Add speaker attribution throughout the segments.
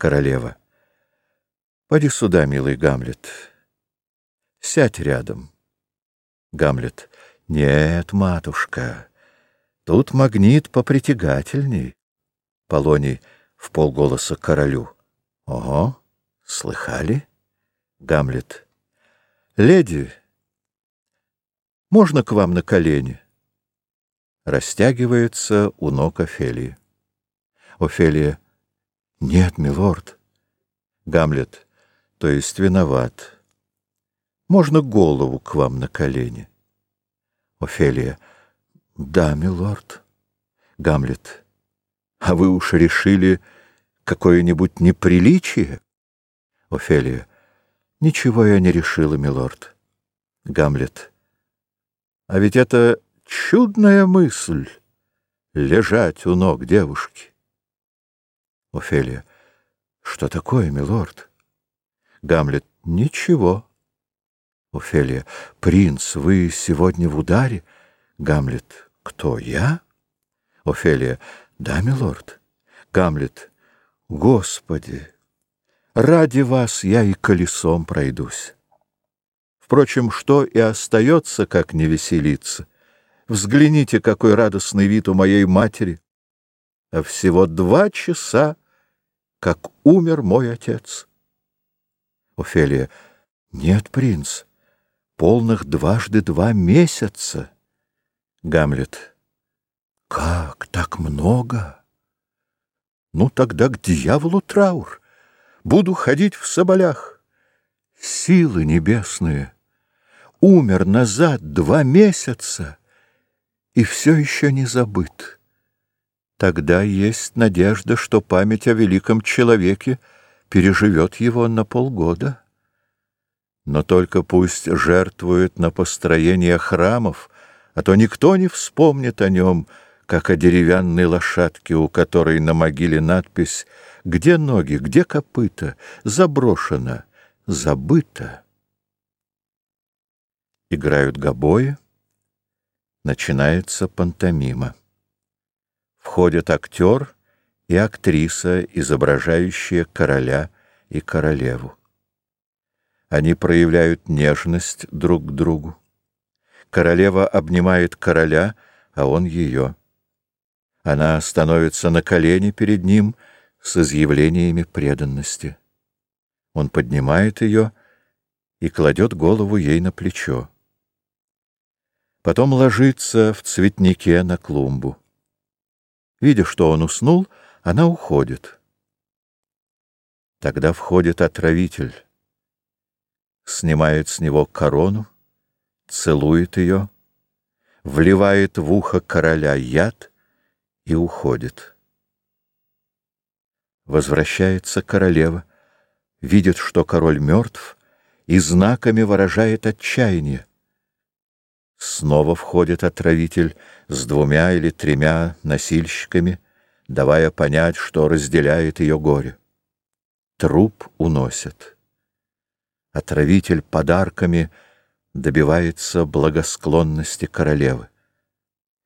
Speaker 1: Королева. Поди сюда, милый Гамлет. Сядь рядом. Гамлет. Нет, матушка, тут магнит попритягательней. Полоний в полголоса королю. Ого, слыхали? Гамлет. Леди, можно к вам на колени? Растягивается у ног Офелии. Офелия. Нет, милорд. Гамлет. То есть виноват. Можно голову к вам на колени? Офелия. Да, милорд. Гамлет. А вы уж решили какое-нибудь неприличие? Офелия. Ничего я не решила, милорд. Гамлет. А ведь это чудная мысль — лежать у ног девушки. Офелия. Что такое, милорд? Гамлет. Ничего. Офелия. Принц, вы сегодня в ударе? Гамлет. Кто, я? Офелия. Да, милорд. Гамлет. Господи, ради вас я и колесом пройдусь. Впрочем, что и остается, как не веселиться. Взгляните, какой радостный вид у моей матери. А всего два часа как умер мой отец. Офелия. Нет, принц, полных дважды два месяца. Гамлет. Как, так много? Ну, тогда к дьяволу траур. Буду ходить в соболях. Силы небесные. Умер назад два месяца и все еще не забыт. Тогда есть надежда, что память о великом человеке переживет его на полгода. Но только пусть жертвует на построение храмов, а то никто не вспомнит о нем, как о деревянной лошадке, у которой на могиле надпись «Где ноги, где копыта? Заброшено, забыто». Играют гобои, начинается пантомима. Входят актер и актриса, изображающие короля и королеву. Они проявляют нежность друг к другу. Королева обнимает короля, а он ее. Она становится на колени перед ним с изъявлениями преданности. Он поднимает ее и кладет голову ей на плечо. Потом ложится в цветнике на клумбу. Видя, что он уснул, она уходит. Тогда входит отравитель, снимает с него корону, целует ее, вливает в ухо короля яд и уходит. Возвращается королева, видит, что король мертв, и знаками выражает отчаяние. Снова входит отравитель с двумя или тремя носильщиками, давая понять, что разделяет ее горе. Труп уносят. Отравитель подарками добивается благосклонности королевы.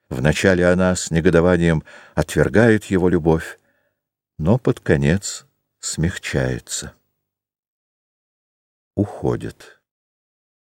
Speaker 1: Вначале она с негодованием отвергает его любовь, но под конец смягчается. Уходит.